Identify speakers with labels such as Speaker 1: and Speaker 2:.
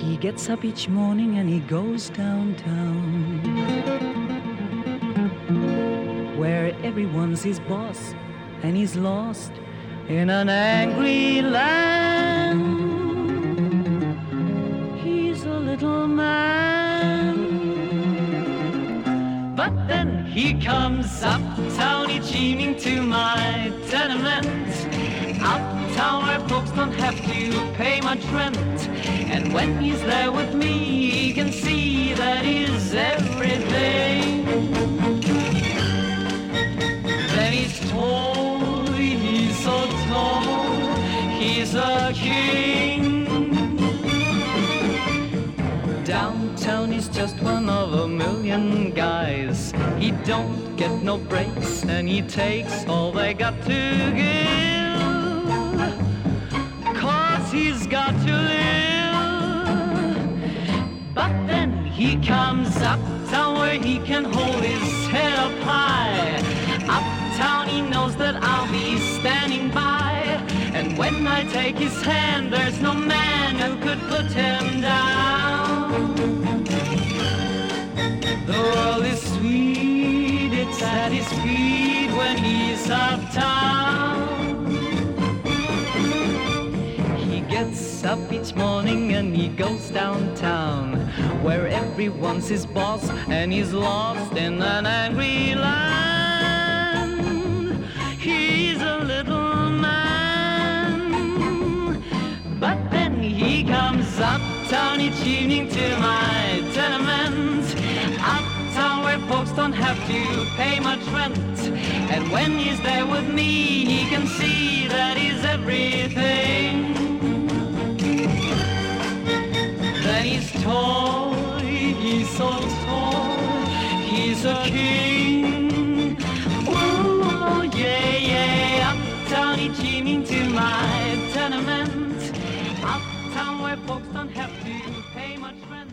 Speaker 1: He gets up each morning and he goes downtown, where everyone's his boss and he's lost in an angry land. He's a little man, but then he comes uptown each evening to my tenement. Uptown folks don't have to pay much rent. And when he's there with me, he can see that he's everything. Then he's tall, he's so tall, he's a king. Downtown he's just one of a million guys. He don't get no breaks and he takes all they got to give. But then he comes uptown where he can hold his head up high. Uptown he knows that I'll be standing by. And when I take his hand, there's no man who could put him down. The world is sweet, it's at his feet when he's uptown. Gets up each morning and he goes downtown, where everyone's his boss and he's lost in an angry land. He's a little man, but then he comes uptown each evening to my tenement. Uptown where folks don't have to pay much rent. And when he's there with me, he can see Then he's tall, he's so tall, he's a king. Oh, yeah, yeah, uptown each evening to my tenement. Uptown where folks don't have to pay much rent.